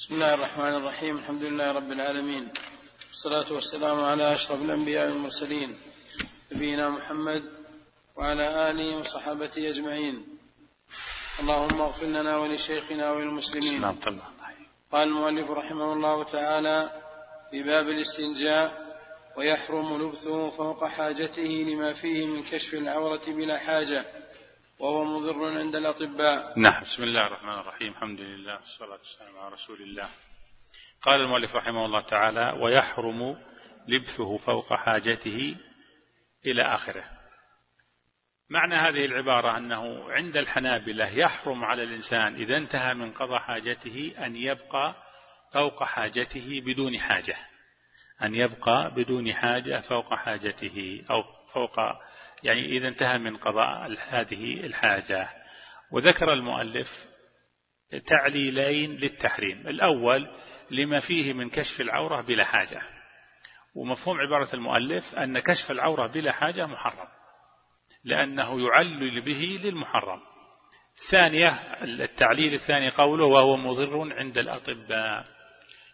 بسم الله الرحمن الرحيم. الحمد لله رب العالمين. والصلاة والسلام على أشرف الأنبياء والمرسلين. نبينا محمد وعلى آله وصحابته أجمعين. اللهم اغفر لنا ولشيخنا وللمسلمين. قال المؤلف رحمه الله تعالى في باب الاستنجاء ويحرم لبثه فوق حاجته لما فيه من كشف العورة بلا حاجة. وهو مضر عند الأطباء. نعم. بسم الله الرحمن الرحيم. الحمد لله والصلاة والسلام على رسول الله. قال المؤلف رحمه الله تعالى ويحرم لبثه فوق حاجته إلى آخره. معنى هذه العبارة أنه عند الحنابلة يحرم على الإنسان إذا انتهى من قضاء حاجته أن يبقى فوق حاجته بدون حاجة. أن يبقى بدون حاجة فوق حاجته أو فوق يعني إذا انتهى من قضاء هذه الحاجة. وذكر المؤلف تعليلين للتحريم. الأول لما فيه من كشف العورة بلا حاجة. ومفهوم عبارة المؤلف أن كشف العورة بلا حاجة محرم لأنه يعلل به للمحرم. الثانية التعليل الثاني قوله وهو مضر عند الأطباء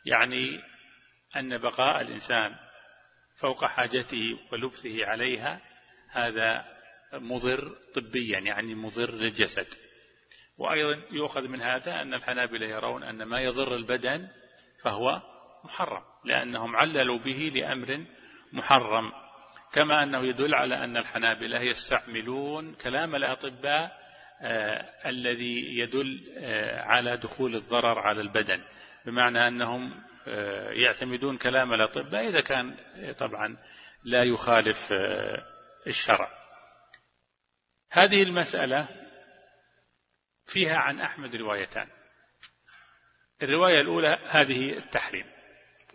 يعني أن بقاء الإنسان فوق حاجته ولبثه عليها هذا مضر طبيا يعني مضر للجسد. وأيضا يؤخذ من هذا أن الحنابلة يرون أن ما يضر البدن فهو محرم لأنهم عللوا به لأمر محرم. كما أنه يدل على أن الحنابلة يستعملون كلام الأطباء آه الذي يدل آه على دخول الضرر على البدن. بمعنى أنهم آه يعتمدون كلام الأطباء إذا كان طبعا لا يخالف آه الشرع. هذه المسألة فيها عن أحمد روايتان. الرواية الأولى هذه التحريم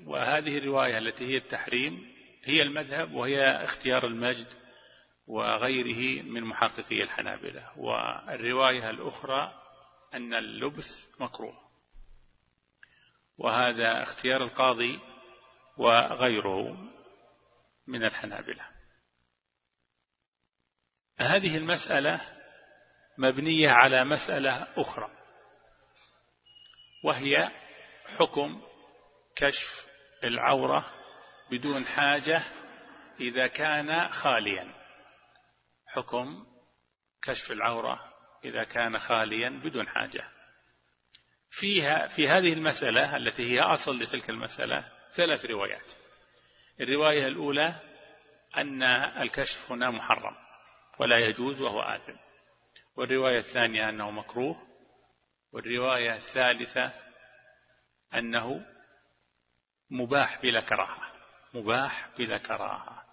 وهذه الرواية التي هي التحريم هي المذهب وهي اختيار المجد وغيره من محققي الحنابلة. والرواية الأخرى أن اللبث مكروه وهذا اختيار القاضي وغيره من الحنابلة. هذه المسألة مبنية على مسألة أخرى وهي حكم كشف العورة بدون حاجة إذا كان خاليا. حكم كشف العورة إذا كان خاليا بدون حاجة. فيها في هذه المسألة التي هي أصل لتلك المسألة ثلاث روايات. الرواية الأولى أن الكشف هنا محرم. ولا يجوز وهو آثم. والرواية الثانية أنه مكروه. والرواية الثالثة أنه مباح بلا كراهة. مباح بلا كراهة.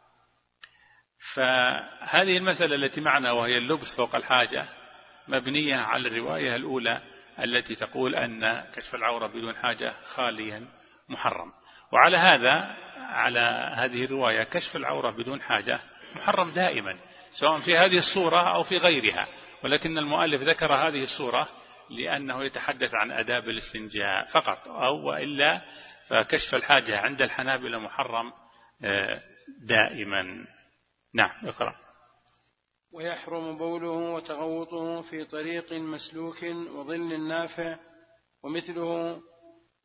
فهذه المسألة التي معنا وهي اللبس فوق الحاجة مبنية على الرواية الأولى التي تقول أن كشف العورة بدون حاجة خاليا محرم. وعلى هذا على هذه الرواية كشف العورة بدون حاجة محرم دائما. سواء في هذه الصورة أو في غيرها. ولكن المؤلف ذكر هذه الصورة لأنه يتحدث عن أداب الاستنجاء فقط أو وإلا فكشف الحاجة عند الحنابلة محرم دائما. نعم اقرأ. ويحرم بوله وتغوطه في طريق مسلوك وظل نافع ومثله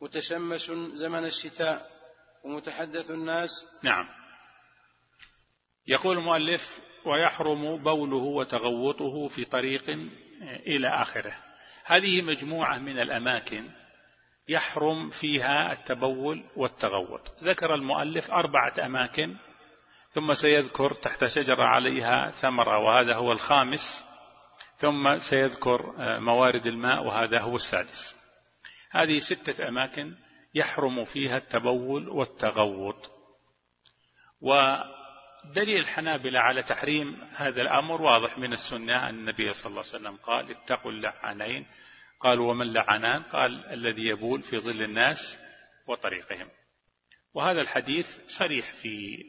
متشمس زمن الشتاء ومتحدث الناس. نعم. يقول المؤلف ويحرم بوله وتغوطه في طريق إلى آخره. هذه مجموعة من الأماكن يحرم فيها التبول والتغوط. ذكر المؤلف أربعة أماكن ثم سيذكر تحت شجرة عليها ثمرة وهذا هو الخامس ثم سيذكر موارد الماء وهذا هو السادس. هذه ستة أماكن يحرم فيها التبول والتغوط. ودليل الحنابلة على تحريم هذا الأمر واضح من السنة أن النبي صلى الله عليه وسلم قال اتقوا اللعنين قال ومن لعنان؟ قال الذي يبول في ظل الناس وطريقهم. وهذا الحديث صريح في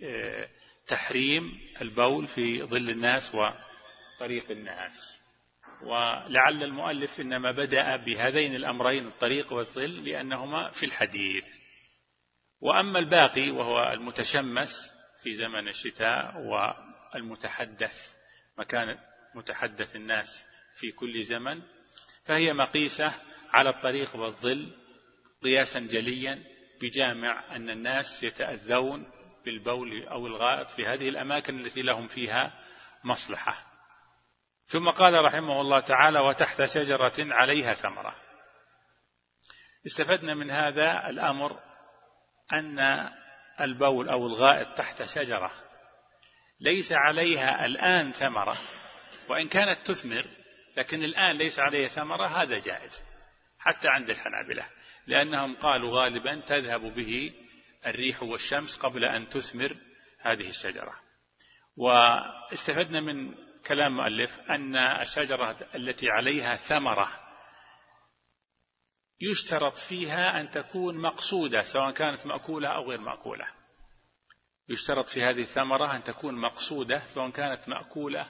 تحريم البول في ظل الناس وطريق الناس. ولعل المؤلف إنما بدأ بهذين الأمرين الطريق والظل لأنهما في الحديث. وأما الباقي وهو المتشمس في زمن الشتاء والمتحدث مكان متحدث الناس في كل زمن فهي مقيسة على الطريق والظل قياسا جليا بجامع أن الناس يتأذون بالبول أو الغائط في هذه الأماكن التي لهم فيها مصلحة. ثم قال رحمه الله تعالى وتحت شجرة عليها ثمرة استفدنا من هذا الأمر أن البول أو الغائط تحت شجرة ليس عليها الآن ثمرة وإن كانت تثمر لكن الآن ليس عليها ثمرة هذا جائز حتى عند الحنابلة لأنهم قالوا غالبا تذهب به الريح والشمس قبل أن تثمر هذه الشجرة. واستفدنا من كلام مؤلف أن الشجرة التي عليها ثمرة يشترط فيها أن تكون مقصودة سواء كانت مأكولة أو غير مأكولة. يشترط في هذه الثمرة أن تكون مقصودة سواء كانت مأكولة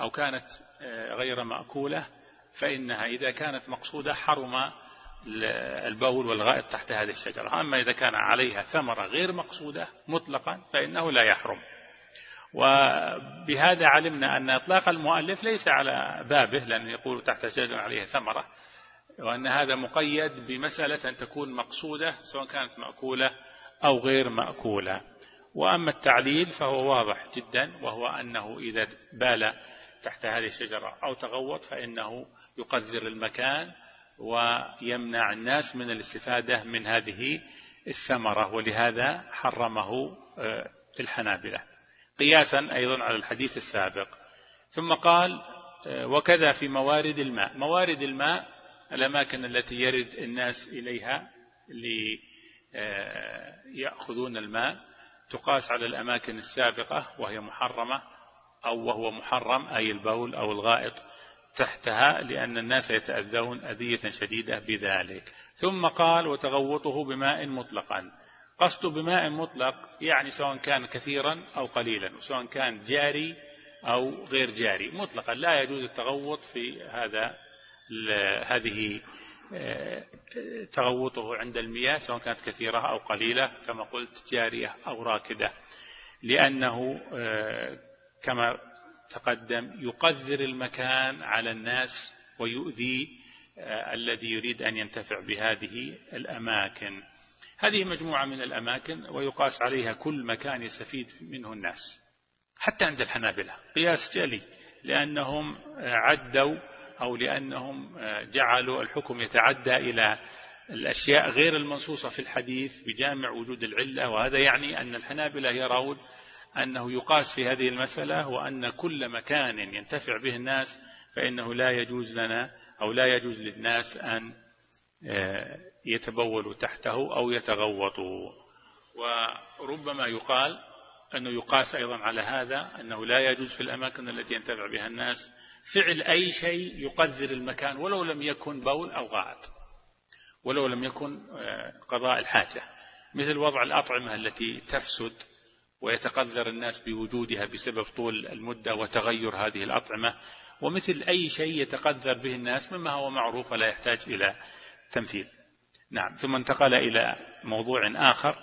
أو كانت آه، غير مأكولة فإنها إذا كانت مقصودة حرم البول والغائط تحت هذه الشجرة. أما إذا كان عليها ثمرة غير مقصودة مطلقا فإنه لا يحرم. وبهذا علمنا أن إطلاق المؤلف ليس على بابه لأنه يقول تحت شجرة عليها ثمرة. وأن هذا مقيد بمسألة أن تكون مقصودة سواء كانت مأكولة أو غير مأكولة. وأما التعليل فهو واضح جدا وهو أنه إذا بال تحت هذه الشجرة أو تغوط فإنه يقذر المكان ويمنع الناس من الاستفادة من هذه الثمرة ولهذا حرمه آه، الحنابلة. قياسا أيضا على الحديث السابق. ثم قال آه، وكذا في موارد الماء. موارد الماء الأماكن التي يرد الناس إليها ليأخذون آه، الماء تقاس على الأماكن السابقة وهي محرمة أو وهو محرم أي البول أو الغائط تحتها لأن الناس يتأذون أذية شديدة بذلك. ثم قال وتغوطه بماء مطلقا. قصد بماء مطلق يعني سواء كان كثيرا أو قليلا سواء كان جاري أو غير جاري. مطلقا لا يجوز التغوط في هذا هذه آه، تغوطه عند المياه سواء كانت كثيرة أو قليلة كما قلت جارية أو راكدة. لأنه آه، كما تقدم يقذر المكان على الناس ويؤذي آه، الذي يريد أن ينتفع بهذه الأماكن. هذه مجموعة من الأماكن ويقاس عليها كل مكان يستفيد منه الناس حتى عند الحنابلة. قياس جلي لأنهم عدوا أو لأنهم جعلوا الحكم يتعدى إلى الأشياء غير المنصوصة في الحديث بجامع وجود العلة. وهذا يعني أن الحنابلة يرون أنه يقاس في هذه المسألة وأن كل مكان ينتفع به الناس فإنه لا يجوز لنا أو لا يجوز للناس أن آه، يتبولوا تحته أو يتغوطوا. وربما يقال أنه يقاس أيضا على هذا أنه لا يجوز في الأماكن التي ينتفع بها الناس فعل أي شيء يقذر المكان ولو لم يكن بول أو غائط. ولو لم يكن آه، قضاء الحاجة. مثل وضع الأطعمة التي تفسد ويتقذر الناس بوجودها بسبب طول المدة وتغير هذه الأطعمة. ومثل أي شيء يتقذر به الناس مما هو معروف ولا يحتاج إلى تمثيل. نعم. ثم انتقل إلى موضوع آخر.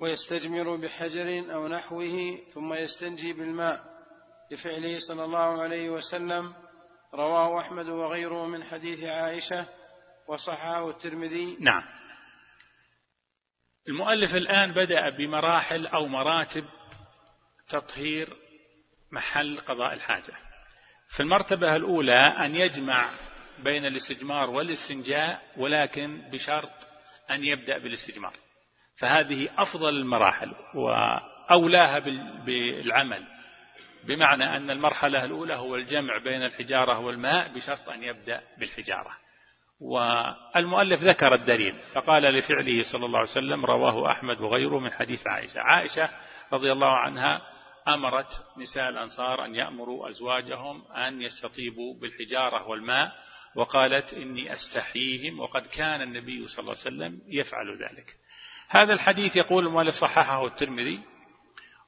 ويستجمر بحجر أو نحوه ثم يستنجي بالماء. لفعله صلى الله عليه وسلم رواه أحمد وغيره من حديث عائشة وصححه الترمذي. نعم. المؤلف الآن بدأ بمراحل أو مراتب تطهير محل قضاء الحاجة. في المرتبة الأولى أن يجمع بين الاستجمار والاستنجاء ولكن بشرط أن يبدأ بالاستجمار. فهذه أفضل المراحل وأولاها بالعمل. بمعنى أن المرحلة الأولى هو الجمع بين الحجارة والماء بشرط أن يبدأ بالحجارة. والمؤلف ذكر الدليل فقال لفعله صلى الله عليه وسلم رواه أحمد وغيره من حديث عائشة. عائشة رضي الله عنها أمرت نساء الأنصار أن يأمروا أزواجهم أن يستطيبوا بالحجارة والماء وقالت إني أستحييهم وقد كان النبي صلى الله عليه وسلم يفعل ذلك. هذا الحديث يقول المؤلف صححه الترمذي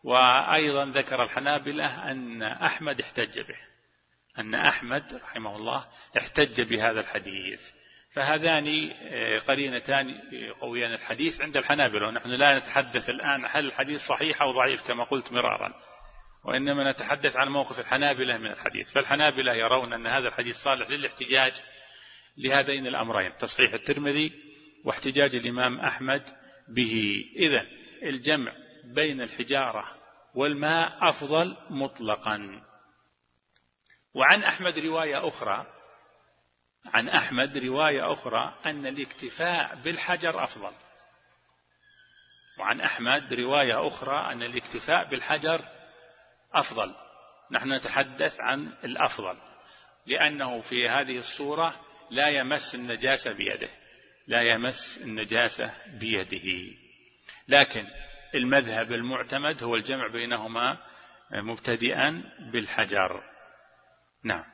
وأيضا ذكر الحنابلة أن أحمد احتج به أن أحمد رحمه الله احتج بهذا الحديث. فهذان آه، قرينتان قويان الحديث عند الحنابلة. ونحن لا نتحدث الآن هل الحديث صحيح أو ضعيف كما قلت مرارا وإنما نتحدث عن موقف الحنابلة من الحديث. فالحنابلة يرون أن هذا الحديث صالح للاحتجاج لهذين الأمرين تصحيح الترمذي واحتجاج الإمام أحمد به. إذا الجمع بين الحجارة والماء أفضل مطلقا. وعن أحمد رواية أخرى عن أحمد رواية أخرى أن الاكتفاء بالحجر أفضل. وعن أحمد رواية أخرى أن الاكتفاء بالحجر أفضل. نحن نتحدث عن الأفضل لأنه في هذه الصورة لا يمس النجاسة بيده لا يمس النجاسة بيده. لكن المذهب المعتمد هو الجمع بينهما مبتدئا بالحجر. نعم.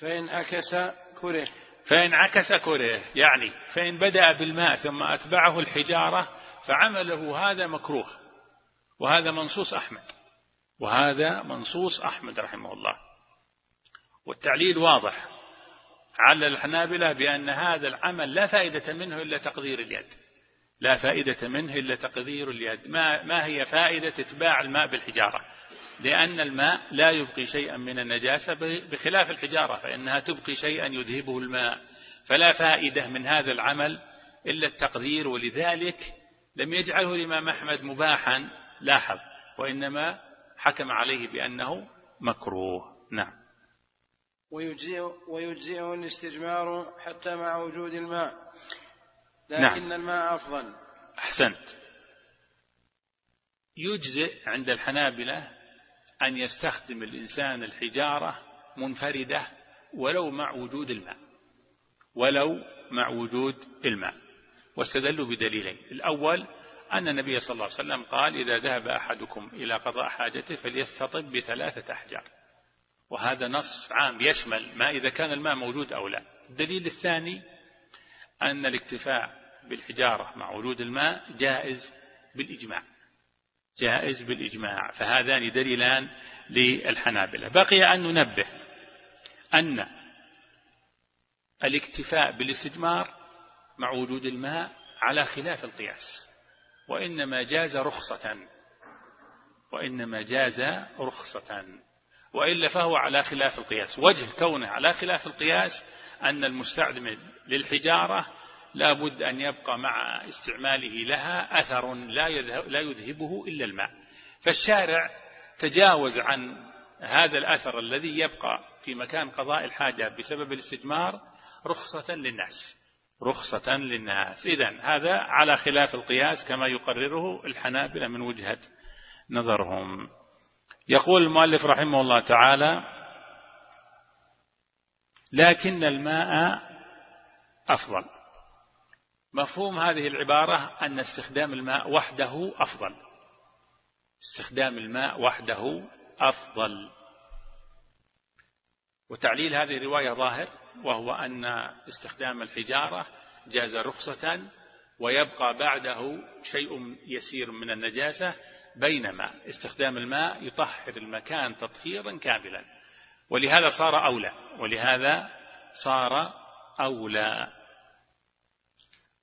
فإن عكس كره. فإن عكس كره يعني فإن بدأ بالماء ثم أتبعه الحجارة فعمله هذا مكروه وهذا منصوص أحمد وهذا منصوص أحمد رحمه الله. والتعليل واضح على الحنابلة بأن هذا العمل لا فائدة منه إلا تقدير اليد. لا فائدة منه إلا تقدير اليد. ما, ما هي فائدة إتباع الماء بالحجارة؟ لأن الماء لا يبقي شيئا من النجاسة بخلاف الحجارة فإنها تبقي شيئا يذهبه الماء. فلا فائدة من هذا العمل إلا التقدير ولذلك لم يجعله الإمام أحمد مباحا لاحظ وإنما حكم عليه بأنه مكروه. نعم. ويجزئه الاستجمار حتى مع وجود الماء. لكن نعم. الماء أفضل. أحسنت. يجزئ عند الحنابلة أن يستخدم الإنسان الحجارة منفردة ولو مع وجود الماء. ولو مع وجود الماء. واستدلوا بدليلين. الأول أن النبي صلى الله عليه وسلم قال إذا ذهب أحدكم إلى قضاء حاجته فليستطب بثلاثة أحجار. وهذا نص عام يشمل ما إذا كان الماء موجود أو لا. الدليل الثاني أن الاكتفاء بالحجارة مع وجود الماء جائز بالإجماع. جائز بالإجماع. فهذان دليلان للحنابلة. بقي أن ننبه أن الاكتفاء بالاستجمار مع وجود الماء على خلاف القياس وإنما جاز رخصة وإنما جاز رخصة وإلا فهو على خلاف القياس. وجه كونه على خلاف القياس أن المستعمل للحجارة لا بد أن يبقى مع استعماله لها أثر لا يذهبه إلا الماء. فالشارع تجاوز عن هذا الأثر الذي يبقى في مكان قضاء الحاجة بسبب الاستجمار رخصة للناس. رخصة للناس. إذا هذا على خلاف القياس كما يقرره الحنابلة من وجهة نظرهم. يقول المؤلف رحمه الله تعالى لكن الماء أفضل. مفهوم هذه العبارة أن استخدام الماء وحده أفضل. استخدام الماء وحده أفضل. وتعليل هذه الرواية ظاهر وهو أن استخدام الحجارة جاز رخصة ويبقى بعده شيء يسير من النجاسة بينما استخدام الماء يطهر المكان تطهيرا كاملا. ولهذا صار أولى. ولهذا صار أولى.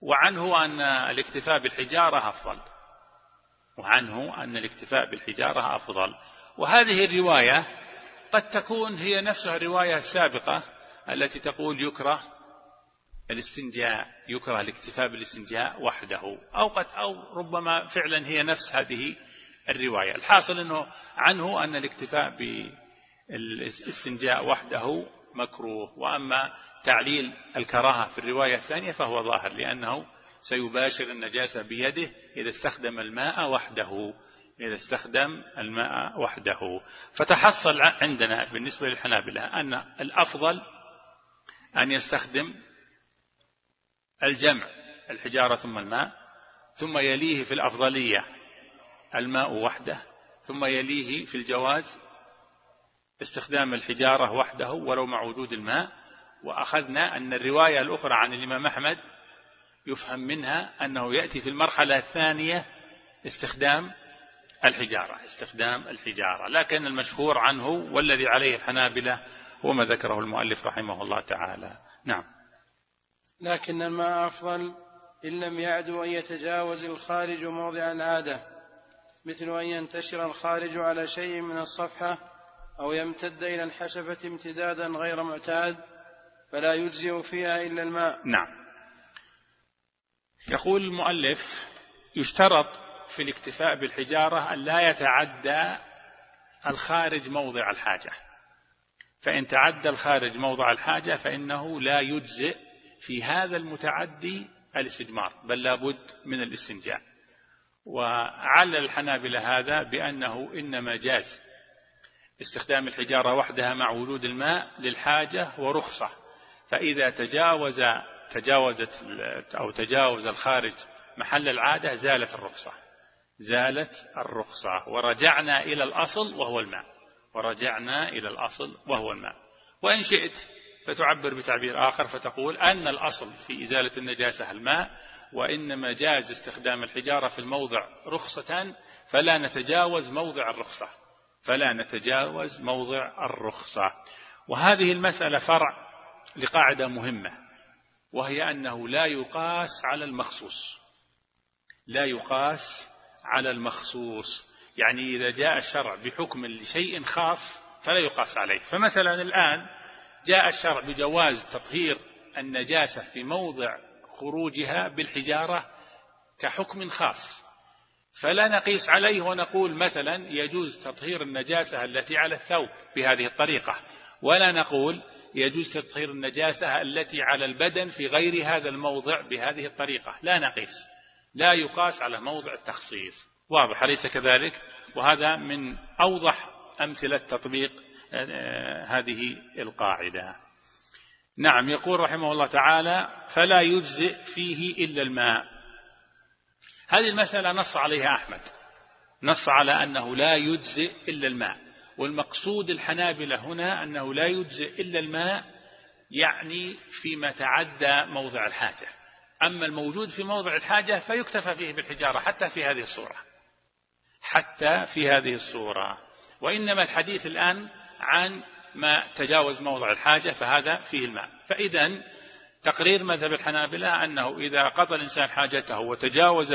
وعنه أن الاكتفاء بالحجارة أفضل. وعنه أن الاكتفاء بالحجارة أفضل. وهذه الرواية قد تكون هي نفسها الرواية السابقة التي تقول يكره الاستنجاء يكره الاكتفاء بالاستنجاء وحده. أو قد أو ربما فعلا هي نفس هذه الرواية. الحاصل أنه عنه أن الاكتفاء بالاستنجاء وحده مكروه. وأما تعليل الكراهة في الرواية الثانية فهو ظاهر لأنه سيباشر النجاسة بيده إذا استخدم الماء وحده إذا استخدم الماء وحده. فتحصل عندنا بالنسبة للحنابلة أن الأفضل أن يستخدم الجمع الحجارة ثم الماء ثم يليه في الأفضلية الماء وحده ثم يليه في الجواز استخدام الحجارة وحده ولو مع وجود الماء وأخذنا أن الرواية الأخرى عن الإمام أحمد يفهم منها أنه يأتي في المرحلة الثانية استخدام الحجارة استخدام الحجارة. لكن المشهور عنه والذي عليه الحنابلة هو ما ذكره المؤلف رحمه الله تعالى. نعم. لكن الماء أفضل إن لم يعدو أن يتجاوز الخارج موضع العادة مثل أن ينتشر الخارج على شيء من الصفحة أو يمتد إلى الحشفة امتدادا غير معتاد فلا يجزئ فيها إلا الماء. نعم. يقول المؤلف يشترط في الاكتفاء بالحجارة أن لا يتعدى الخارج موضع الحاجة. فإن تعدى الخارج موضع الحاجة فإنه لا يجزئ في هذا المتعدي الاستجمار بل لابد من الاستنجاء. وعلل الحنابلة هذا بأنه إنما جاز استخدام الحجارة وحدها مع وجود الماء للحاجة ورخصة. فإذا تجاوز تجاوزت أو تجاوز الخارج محل العادة زالت الرخصة. زالت الرخصة. ورجعنا إلى الأصل وهو الماء. ورجعنا إلى الأصل وهو الماء. وإن شئت فتعبر بتعبير آخر فتقول أن الأصل في إزالة النجاسة الماء وإنما جاز استخدام الحجارة في الموضع رخصة فلا نتجاوز موضع الرخصة. فلا نتجاوز موضع الرخصة. وهذه المسألة فرع لقاعدة مهمة وهي أنه لا يقاس على المخصوص. لا يقاس على المخصوص. يعني إذا جاء الشرع بحكم لشيء خاص فلا يقاس عليه. فمثلا الآن جاء الشرع بجواز تطهير النجاسة في موضع خروجها بالحجارة كحكم خاص. فلا نقيس عليه ونقول مثلا يجوز تطهير النجاسة التي على الثوب بهذه الطريقة ولا نقول يجوز تطهير النجاسة التي على البدن في غير هذا الموضع بهذه الطريقة لا نقيس لا يقاس على موضع التخصيص واضح أليس كذلك؟ وهذا من أوضح أمثلة تطبيق آه، هذه القاعدة. نعم يقول رحمه الله تعالى فلا يجزئ فيه إلا الماء هذه المسألة نص عليها أحمد. نص على أنه لا يجزئ إلا الماء. والمقصود الحنابلة هنا أنه لا يجزئ إلا الماء يعني فيما تعدى موضع الحاجة. أما الموجود في موضع الحاجة فيكتفى فيه بالحجارة حتى في هذه الصورة. حتى في هذه الصورة. وإنما الحديث الآن عن ما تجاوز موضع الحاجة فهذا فيه الماء. فإذا تقرير مذهب الحنابلة أنه إذا قضى الإنسان حاجته وتجاوز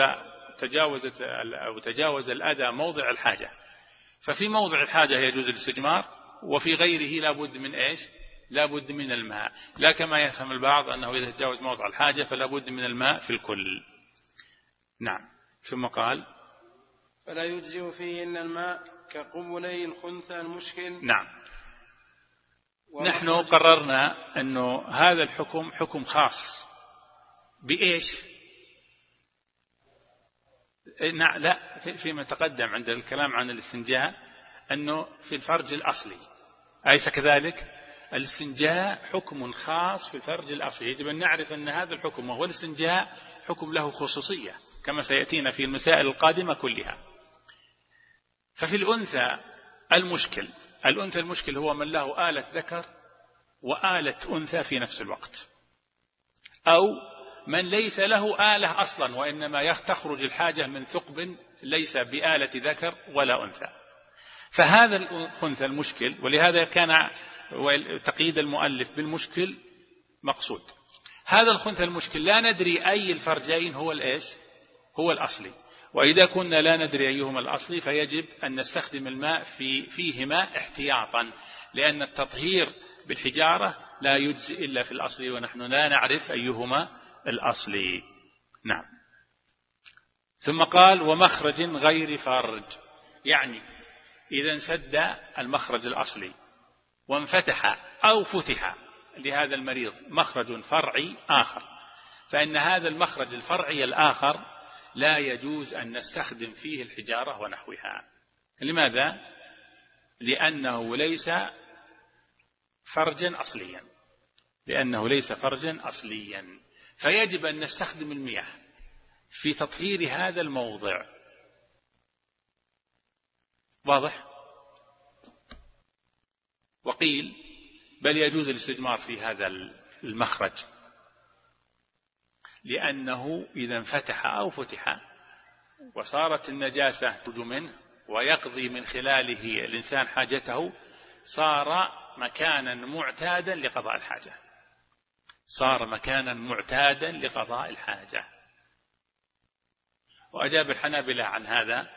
تجاوزت أو تجاوز الأذى موضع الحاجة ففي موضع الحاجة يجوز الاستجمار وفي غيره لابد من إيش؟ لابد من الماء. لا كما يفهم البعض أنه إذا تجاوز موضع الحاجة فلابد من الماء في الكل. نعم. ثم قال فلا يجزئ فيه إلا الماء كقبلي الخنثى المشكل. نعم. نحن قررنا أنه هذا الحكم حكم خاص. بإيش؟ لا فيما تقدم عند الكلام عن الاستنجاء أنه في الفرج الأصلي. أليس كذلك؟ الاستنجاء حكم خاص في الفرج الأصلي. يجب أن نعرف أن هذا الحكم وهو الاستنجاء حكم له خصوصية كما سيأتينا في المسائل القادمة كلها. ففي الأنثى المشكل. الأنثى المشكل هو من له آلة ذكر وآلة أنثى في نفس الوقت. أو من ليس له آلة أصلا وإنما تخرج الحاجة من ثقب ليس بآلة ذكر ولا أنثى. فهذا الأنثى المشكل ولهذا كان تقييد المؤلف بالمشكل مقصود. هذا الخنثى المشكل لا ندري أي الفرجين هو الإيش؟ هو الأصلي. وإذا كنا لا ندري أيهما الأصلي فيجب أن نستخدم الماء في فيهما احتياطا لأن التطهير بالحجارة لا يجزي إلا في الأصل ونحن لا نعرف أيهما الأصلي نعم. ثم قال ومخرج غير فرج يعني إذا انسد المخرج الأصلي وانفتح أو فتح لهذا المريض مخرج فرعي آخر فإن هذا المخرج الفرعي الآخر لا يجوز أن نستخدم فيه الحجارة ونحوها. لماذا؟ لأنه ليس فرجا أصليا. لأنه ليس فرجا أصليا. فيجب أن نستخدم المياه في تطهير هذا الموضع. واضح؟ وقيل بل يجوز الاستجمار في هذا المخرج. لأنه إذا انفتح أو فتح وصارت النجاسة تج منه ويقضي من خلاله الإنسان حاجته صار مكانا معتادا لقضاء الحاجة. صار مكانا معتادا لقضاء الحاجة. وأجاب الحنابلة عن هذا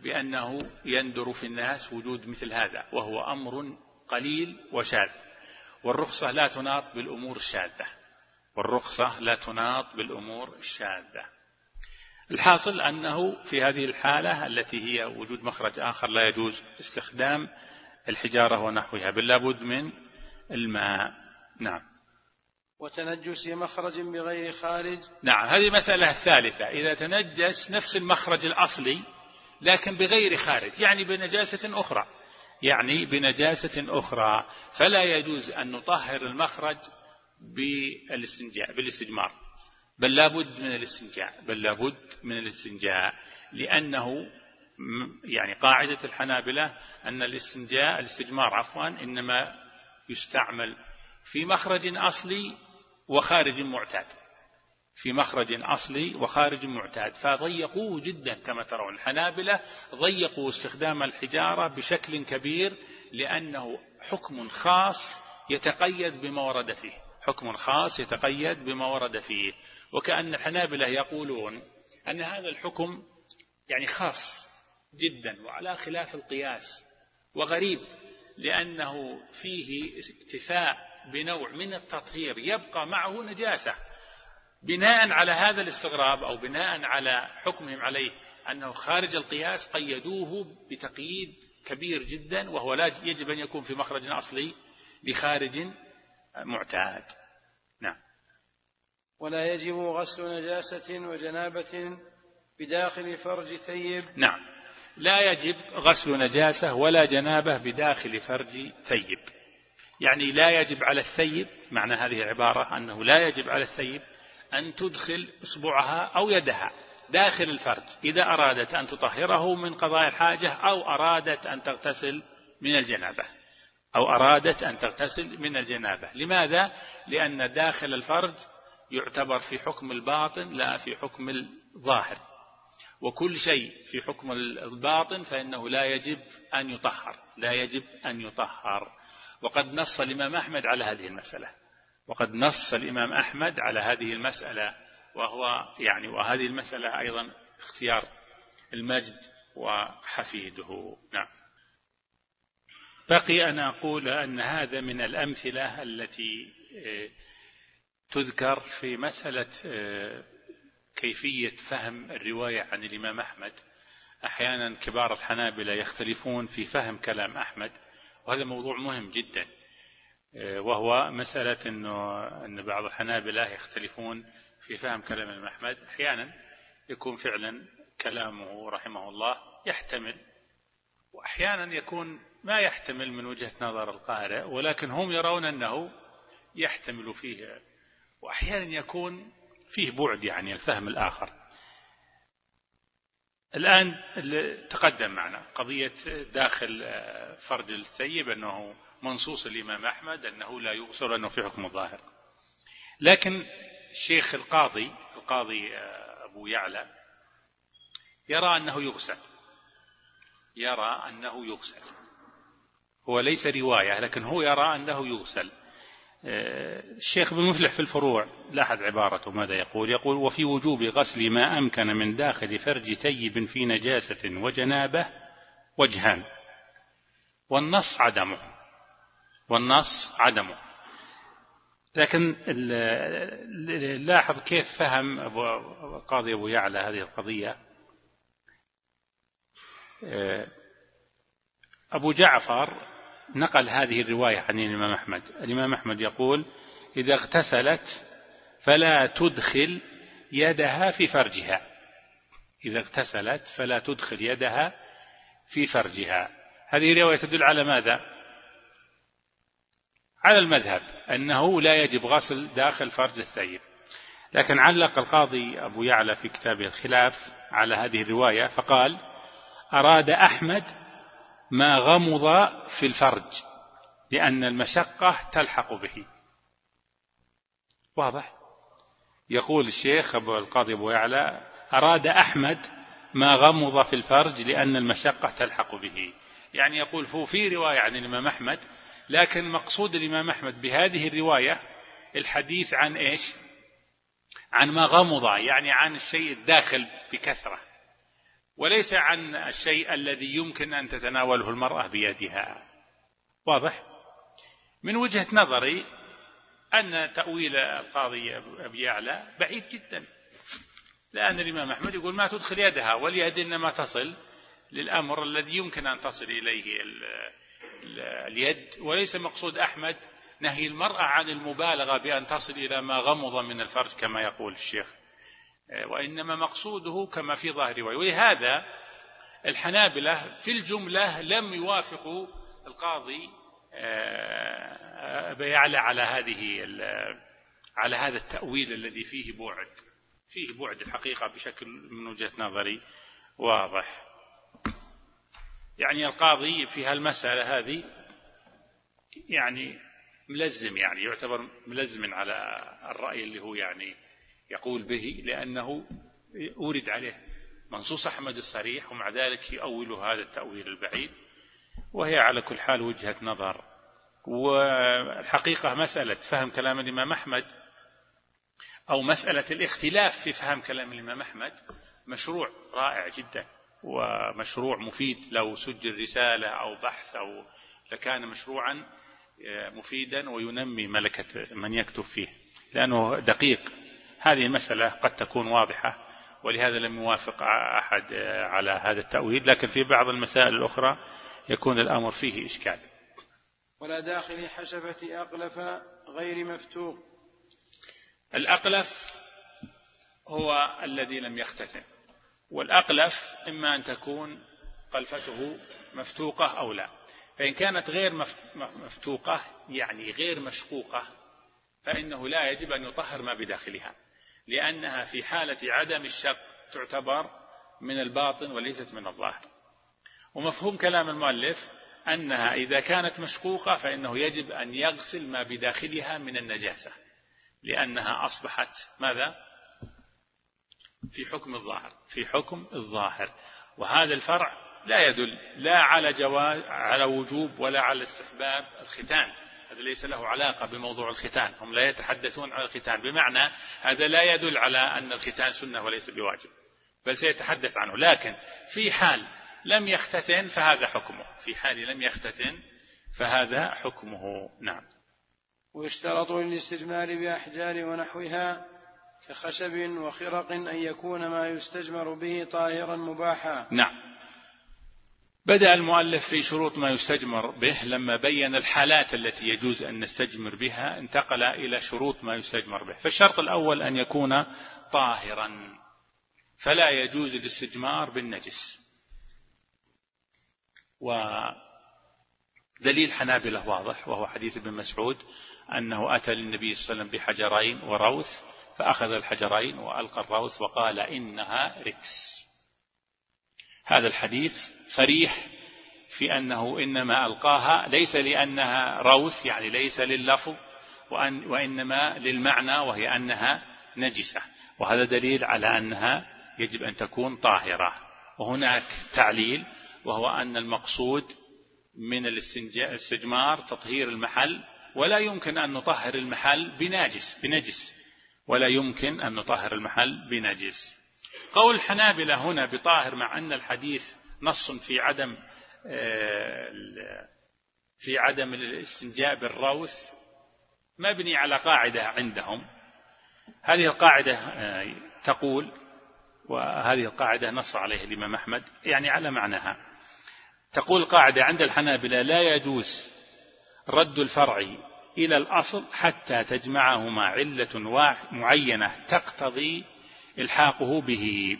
بأنه يندر في الناس وجود مثل هذا وهو أمر قليل وشاذ والرخصة لا تناط بالأمور الشاذة. والرخصة لا تناط بالأمور الشاذة. الحاصل أنه في هذه الحالة التي هي وجود مخرج آخر لا يجوز استخدام الحجارة ونحوها بل لابد من الماء. نعم. وتنجس مخرج بغير خارج. نعم هذه مسألة ثالثة. إذا تنجس نفس المخرج الأصلي لكن بغير خارج يعني بنجاسة أخرى. يعني بنجاسة أخرى فلا يجوز أن نطهر المخرج بالاستنجاء بالاستجمار. بل لابد من الاستنجاء بل لابد من الاستنجاء لأنه يعني قاعدة الحنابلة أن الاستنجاء الاستجمار عفوا إنما يستعمل في مخرج أصلي وخارج معتاد. في مخرج أصلي وخارج معتاد. فضيقوه جدا كما ترون. الحنابلة ضيقوا استخدام الحجارة بشكل كبير لأنه حكم خاص يتقيد بما ورد فيه. حكم خاص يتقيد بما ورد فيه. وكأن الحنابلة يقولون أن هذا الحكم يعني خاص جدا وعلى خلاف القياس وغريب لأنه فيه اكتفاء بنوع من التطهير يبقى معه نجاسة. بناء على هذا الاستغراب أو بناء على حكمهم عليه أنه خارج القياس قيدوه بتقييد كبير جدا وهو لا يجب أن يكون في مخرج أصلي لخارج معتاد. نعم. ولا يجب غسل نجاسة وجنابة بداخل فرج ثيب. نعم. لا يجب غسل نجاسة ولا جنابة بداخل فرج ثيب. يعني لا يجب على الثيب معنى هذه العبارة أنه لا يجب على الثيب أن تدخل أصبعها أو يدها داخل الفرج إذا أرادت أن تطهره من قضاء الحاجة أو أرادت أن تغتسل من الجنابة. أو أرادت أن تغتسل من الجنابة. لماذا؟ لأن داخل الفرج يعتبر في حكم الباطن لا في حكم الظاهر. وكل شيء في حكم الباطن فإنه لا يجب أن يطهر لا يجب أن يطهر. وقد نص الإمام أحمد على هذه المسألة. وقد نص الإمام أحمد على هذه المسألة وهو يعني وهذه المسألة أيضا اختيار المجد وحفيده. نعم. بقي أن أقول أن هذا من الأمثلة التي آه، تذكر في مسألة آه، كيفية فهم الرواية عن الإمام أحمد. أحيانا كبار الحنابلة يختلفون في فهم كلام أحمد وهذا موضوع مهم جدا آه، وهو مسألة أنه أن بعض الحنابلة يختلفون في فهم كلام الإمام أحمد. أحيانا يكون فعلا كلامه رحمه الله يحتمل وأحيانا يكون ما يحتمل من وجهة نظر القارئ ولكن هم يرون أنه يحتمل فيه. وأحيانا يكون فيه بعد يعني الفهم الآخر. الآن تقدم معنا قضية داخل فرج الثيب أنه منصوص الإمام أحمد أنه لا يغسل أنه في حكم الظاهر. لكن الشيخ القاضي القاضي أبو يعلى يرى أنه يغسل. يرى أنه يغسل. هو ليس رواية لكن هو يرى أنه يغسل. الشيخ بن مفلح في الفروع لاحظ عبارته ماذا يقول؟ يقول وفي وجوب غسل ما أمكن من داخل فرج ثيب في نجاسة وجنابة وجهان والنص عدمه والنص عدمه. لكن لاحظ كيف فهم أبو قاضي أبو يعلى هذه القضية. أبو جعفر نقل هذه الرواية عن الإمام أحمد. الإمام أحمد يقول إذا اغتسلت فلا تدخل يدها في فرجها. إذا اغتسلت فلا تدخل يدها في فرجها. هذه الرواية تدل على ماذا؟ على المذهب أنه لا يجب غسل داخل فرج الثيب. لكن علق القاضي أبو يعلى في كتابه الخلاف على هذه الرواية فقال أراد أحمد ما غمض في الفرج لأن المشقة تلحق به. واضح؟ يقول الشيخ أبو القاضي أبو يعلى أراد أحمد ما غمض في الفرج لأن المشقة تلحق به. يعني يقول في رواية عن الإمام أحمد لكن مقصود الإمام أحمد بهذه الرواية الحديث عن إيش؟ عن ما غمض يعني عن الشيء الداخل بكثرة. وليس عن الشيء الذي يمكن أن تتناوله المرأة بيدها. واضح؟ من وجهة نظري أن تأويل القاضي أبي يعلى بعيد جدا. لأن الإمام أحمد يقول ما تدخل يدها واليد إنما تصل للأمر الذي يمكن أن تصل إليه اليد. وليس مقصود أحمد نهي المرأة عن المبالغة بأن تصل إلى ما غمض من الفرج كما يقول الشيخ وإنما مقصوده كما في ظاهر رواية ولهذا الحنابلة في الجملة لم يوافقوا القاضي بيعلى على هذه على هذا التأويل الذي فيه بعد. فيه بعد الحقيقة بشكل من وجهة نظري واضح. يعني القاضي في هالمسألة هذه يعني ملزم يعني يعتبر ملزم على الرأي اللي هو يعني يقول به لأنه أورد عليه منصوص أحمد الصريح ومع ذلك يؤول هذا التأويل البعيد وهي على كل حال وجهة نظر. والحقيقة مسألة فهم كلام الإمام أحمد أو مسألة الاختلاف في فهم كلام الإمام أحمد مشروع رائع جدا ومشروع مفيد. لو سجل رسالة أو بحث أو لكان مشروعا مفيدا وينمي ملكة من يكتب فيه لأنه دقيق. هذه المسألة قد تكون واضحة ولهذا لم يوافق أحد على هذا التأويل لكن في بعض المسائل الأخرى يكون الأمر فيه إشكال. ولا داخل حشفة أقلف غير مفتوق الأقلف هو الذي لم يختتن والأقلف إما أن تكون قلفته مفتوقة أو لا. فإن كانت غير مفتوقة يعني غير مشقوقة فإنه لا يجب أن يطهر ما بداخلها. لأنها في حالة عدم الشق تعتبر من الباطن وليست من الظاهر. ومفهوم كلام المؤلف أنها إذا كانت مشقوقة فإنه يجب أن يغسل ما بداخلها من النجاسة لأنها أصبحت ماذا؟ في حكم الظاهر في حكم الظاهر. وهذا الفرع لا يدل لا على جواز على وجوب ولا على استحباب الختان. هذا ليس له علاقة بموضوع الختان. هم لا يتحدثون عن الختان. بمعنى هذا لا يدل على أن الختان سنة وليس بواجب بل سيتحدث عنه. لكن في حال لم يختتن فهذا حكمه. في حال لم يختتن فهذا حكمه. نعم. ويشترط للاستجمار بأحجار ونحوها كخشب وخرق أن يكون ما يستجمر به طاهرا مباحا. نعم. بدأ المؤلف في شروط ما يستجمر به لما بين الحالات التي يجوز أن نستجمر بها انتقل إلى شروط ما يستجمر به. فالشرط الأول أن يكون طاهرا. فلا يجوز الاستجمار بالنجس. ودليل حنابلة واضح وهو حديث ابن مسعود أنه أتى للنبي صلى الله عليه وسلم بحجرين وروث فأخذ الحجرين وألقى الروث وقال إنها ركس. هذا الحديث صريح في أنه إنما ألقاها ليس لأنها روث يعني ليس لللفظ وأن وإنما للمعنى وهي أنها نجسة. وهذا دليل على أنها يجب أن تكون طاهرة. وهناك تعليل وهو أن المقصود من الاستجمار تطهير المحل ولا يمكن أن نطهر المحل بناجس بنجس. ولا يمكن أن نطهر المحل بنجس. قول الحنابلة هنا بطاهر مع أن الحديث نص في عدم آه، في عدم الاستنجاء بالروث مبني على قاعدة عندهم. هذه القاعدة آه، تقول وهذه القاعدة نص عليها الإمام أحمد يعني على معناها. تقول قاعدة عند الحنابلة لا يجوز رد الفرع إلى الأصل حتى تجمعهما علة معينة تقتضي إلحاقه به.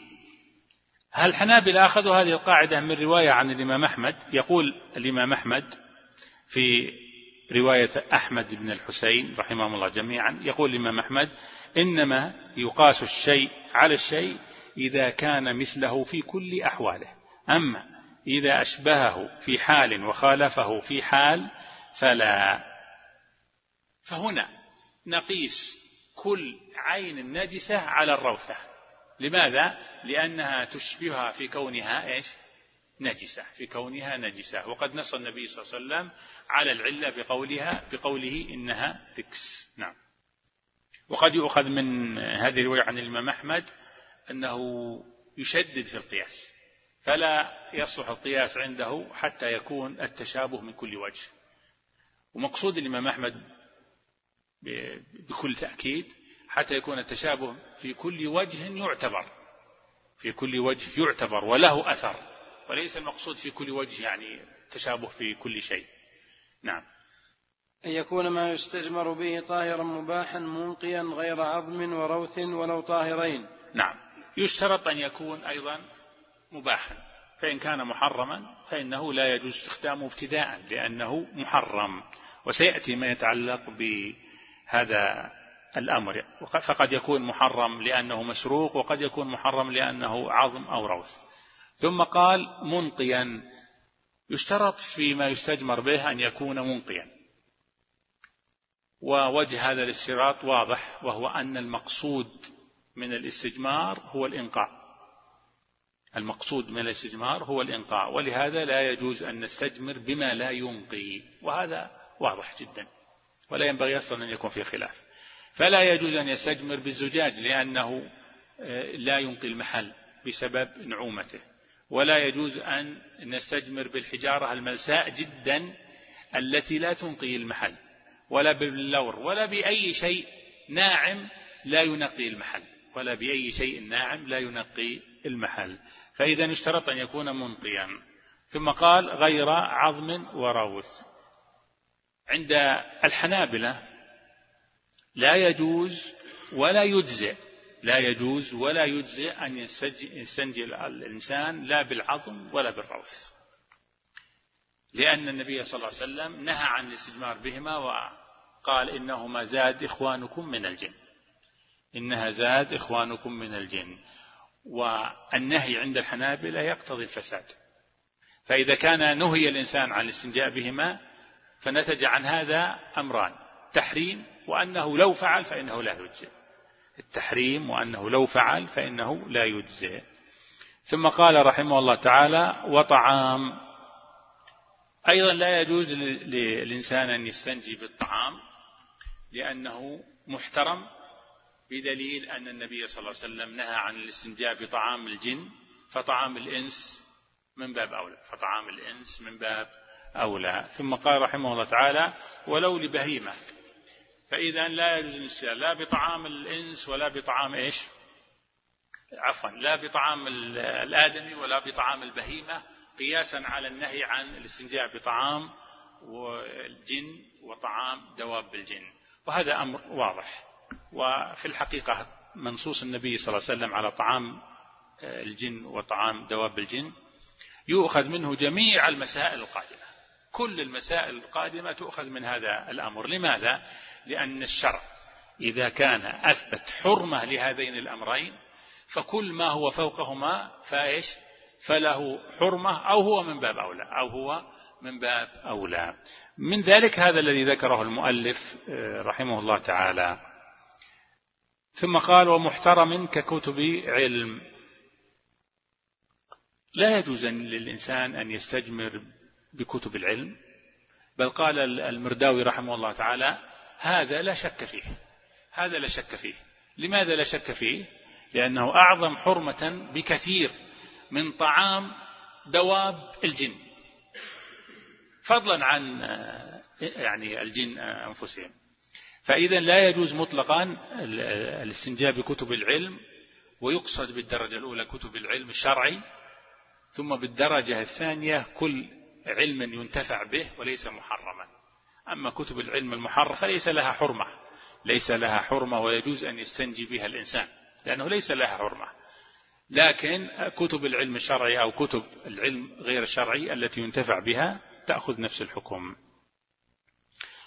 هل حنابل أخذوا هذه القاعدة من رواية عن الإمام أحمد؟ يقول الإمام أحمد في رواية أحمد بن الحسين رحمه الله جميعا يقول الإمام أحمد إنما يقاس الشيء على الشيء إذا كان مثله في كل أحواله. أما إذا أشبهه في حال وخالفه في حال فلا. فهنا نقيس كل عين نجسة على الروثة. لماذا؟ لأنها تشبهها في كونها إيش؟ نجسة في كونها نجسة. وقد نص النبي صلى الله عليه وسلم على العلة بقولها بقوله إنها ركس. نعم. وقد يؤخذ من هذه الرواية عن الإمام أحمد أنه يشدد في القياس. فلا يصلح القياس عنده حتى يكون التشابه من كل وجه. ومقصود الإمام أحمد بكل تأكيد حتى يكون التشابه في كل وجه يعتبر في كل وجه يعتبر وله أثر وليس المقصود في كل وجه يعني تشابه في كل شيء. نعم. أن يكون ما يستجمر به طاهرا مباحا منقيا غير عظم وروث ولو طاهرين. نعم. يشترط أن يكون أيضا مباحا فإن كان محرما فإنه لا يجوز استخدامه ابتداء لأنه محرم وسيأتي ما يتعلق بهذا الأمر. فقد يكون محرم لأنه مسروق وقد يكون محرم لأنه عظم أو روث. ثم قال منقيا. يشترط فيما يستجمر به أن يكون منقيا. ووجه هذا الاشتراط واضح وهو أن المقصود من الاستجمار هو الإنقاء. المقصود من الاستجمار هو الإنقاء. ولهذا لا يجوز أن نستجمر بما لا ينقي. وهذا واضح جدا. ولا ينبغي أصلا أن يكون في خلاف. فلا يجوز أن يستجمر بالزجاج لأنه آه، لا ينقي المحل بسبب نعومته. ولا يجوز أن نستجمر بالحجارة الملساء جدا التي لا تنقي المحل ولا باللور ولا بأي شيء ناعم لا ينقي المحل ولا بأي شيء ناعم لا ينقي المحل. فإذا اشترط أن يكون منقيا. ثم قال غير عظم وروث عند الحنابلة لا يجوز ولا يجزئ لا يجوز ولا يجزئ أن يستنجي الإنسان لا بالعظم ولا بالروث. لأن النبي صلى الله عليه وسلم نهى عن الاستجمار بهما وقال إنهما زاد إخوانكم من الجن. إنها زاد إخوانكم من الجن. والنهي عند الحنابلة يقتضي الفساد. فإذا كان نهي الإنسان عن الاستنجاء بهما فنتج عن هذا أمران تحريم وأنه لو فعل فإنه لا يجزئ. التحريم وأنه لو فعل فإنه لا يجزئ. ثم قال رحمه الله تعالى وطعام أيضا لا يجوز للإنسان أن يستنجي بالطعام لأنه محترم بدليل أن النبي صلى الله عليه وسلم نهى عن الاستنجاء بطعام الجن فطعام الإنس من باب أولى فطعام الإنس من باب أولى. ثم قال رحمه الله تعالى ولو لبهيمة. فإذا لا يجوز الاستنجاء لا بطعام الإنس ولا بطعام إيش؟ عفوا لا بطعام الآدمي ولا بطعام البهيمة قياسا على النهي عن الاستنجاء بطعام والجن وطعام دواب الجن وهذا أمر واضح. وفي الحقيقة منصوص النبي صلى الله عليه وسلم على طعام آه، الجن وطعام دواب الجن يؤخذ منه جميع المسائل القادمة. كل المسائل القادمة تؤخذ من هذا الأمر. لماذا؟ لأن الشرع إذا كان أثبت حرمة لهذين الأمرين فكل ما هو فوقهما فايش؟ فله حرمة أو هو من باب أولى أو هو من باب أولى. من ذلك هذا الذي ذكره المؤلف آه، رحمه الله تعالى. ثم قال ومحترم ككتب علم. لا يجوز للإنسان أن يستجمر بكتب العلم بل قال المرداوي رحمه الله تعالى هذا لا شك فيه هذا لا شك فيه. لماذا لا شك فيه؟ لأنه أعظم حرمة بكثير من طعام دواب الجن. فضلا عن يعني الجن أنفسهم. فإذا لا يجوز مطلقا الاستنجاء بكتب العلم ويقصد بالدرجة الأولى كتب العلم الشرعي ثم بالدرجة الثانية كل علم ينتفع به وليس محرما. أما كتب العلم المحرم فليس لها حرمة. ليس لها حرمة ويجوز أن يستنجي بها الإنسان لأنه ليس لها حرمة. لكن كتب العلم الشرعي أو كتب العلم غير الشرعي التي ينتفع بها تأخذ نفس الحكم.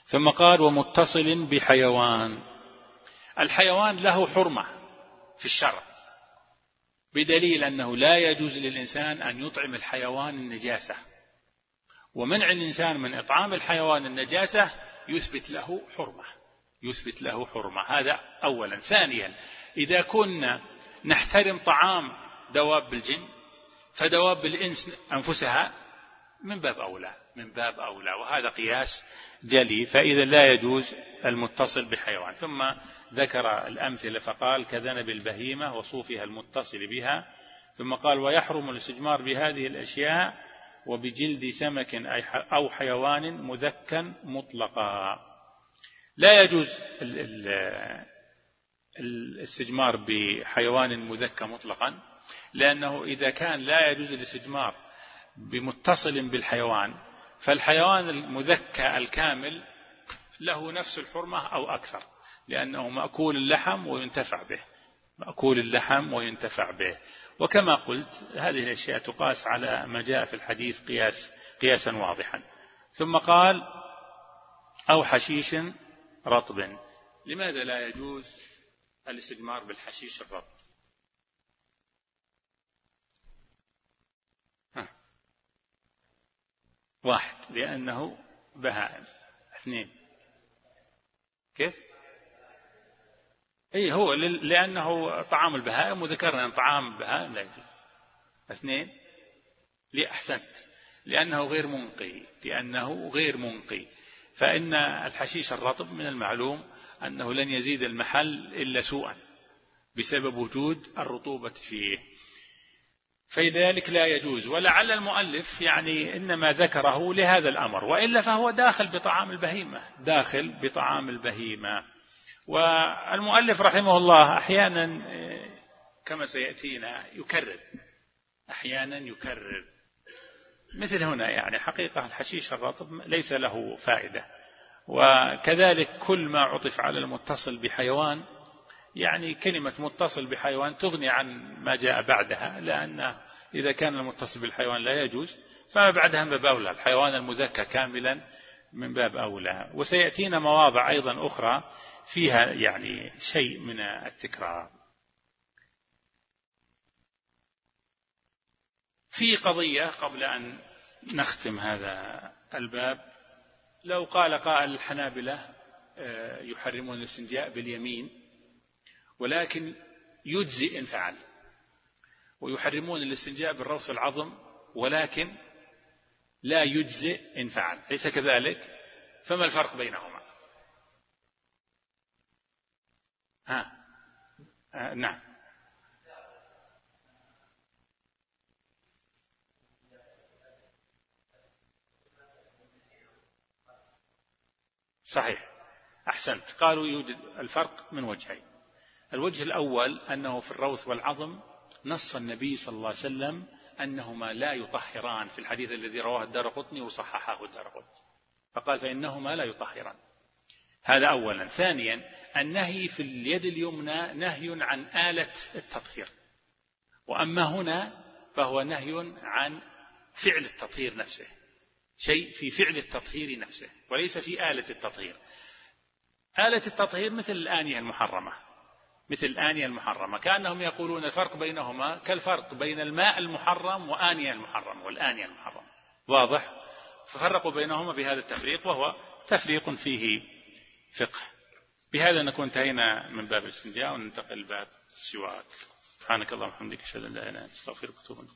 ثم قال ومتصل بحيوان. الحيوان له حرمة في الشرع بدليل أنه لا يجوز للإنسان أن يطعم الحيوان النجاسة. ومنع الإنسان من إطعام الحيوان النجاسة يثبت له حرمة يثبت له حرمة. هذا أولا. ثانيا إذا كنا نحترم طعام دواب الجن فدواب الإنس أنفسها من باب أولى من باب أولى وهذا قياس جلي. فإذا لا يجوز المتصل بحيوان. ثم ذكر الأمثلة فقال كذنب البهيمة وصوفها المتصل بها. ثم قال ويحرم الاستجمار بهذه الأشياء وبجلد سمك أو حيوان مذكا مطلقا. لا يجوز الاستجمار بحيوان مذكى مطلقا لأنه إذا كان لا يجوز الاستجمار بمتصل بالحيوان فالحيوان المذكى الكامل له نفس الحرمة أو أكثر لأنه مأكول اللحم وينتفع به. مأكول اللحم وينتفع به. وكما قلت هذه الأشياء تقاس على ما جاء في الحديث قياس قياسا واضحا. ثم قال أو حشيش رطب. لماذا لا يجوز الاستجمار بالحشيش الرطب؟ واحد لأنه بهائم. اثنين كيف؟ اي هو لأنه طعام البهائم وذكرنا أن طعام البهائم لا يجوز. اثنين لأحسنت لأنه غير منقي لأنه غير منقي. فإن الحشيش الرطب من المعلوم أنه لن يزيد المحل إلا سوءا بسبب وجود الرطوبة فيه. فلذلك لا يجوز. ولعل المؤلف يعني إنما ذكره لهذا الأمر وإلا فهو داخل بطعام البهيمة. داخل بطعام البهيمة. والمؤلف رحمه الله أحيانا كما سيأتينا يكرر. أحيانا يكرر. مثل هنا يعني حقيقة الحشيش الرطب ليس له فائدة. وكذلك كل ما عطف على المتصل بحيوان يعني كلمة متصل بحيوان تغني عن ما جاء بعدها لأن إذا كان المتصل بالحيوان لا يجوز فما بعدها من باب أولى. الحيوان المذكى كاملا من باب أولى. وسيأتينا مواضع أيضا أخرى. فيها يعني شيء من التكرار. في قضية قبل أن نختم هذا الباب لو قال قائل الحنابلة آه، يحرمون الاستنجاء باليمين ولكن يجزي إن فعل ويحرمون الاستنجاء بالروس العظم ولكن لا يجزئ إن فعل ليس كذلك؟ فما الفرق بينهما؟ ها. نعم. صحيح. أحسنت. قالوا يوجد الفرق من وجهين. الوجه الأول أنه في الروث والعظم نص النبي صلى الله عليه وسلم أنهما لا يطهران في الحديث الذي رواه الدار قطني وصححه الدار قطني. فقال فإنهما لا يطهران. هذا أولا. ثانيا النهي في اليد اليمنى نهي عن آلة التطهير. وأما هنا فهو نهي عن فعل التطهير نفسه. شيء في فعل التطهير نفسه وليس في آلة التطهير. آلة التطهير مثل الآنية المحرمة. مثل الآنية المحرمة. كأنهم يقولون الفرق بينهما كالفرق بين الماء المحرم وآنية المحرم والآنية المحرم واضح؟ ففرقوا بينهما بهذا التفريق وهو تفريق فيه فقه. بهذا نكون انتهينا من باب الاستنجاء وننتقل لباب السواك سبحانك اللهم وبحمدك أشهد أن لا إله إلا أنت أستغفرك وأتوب إليك.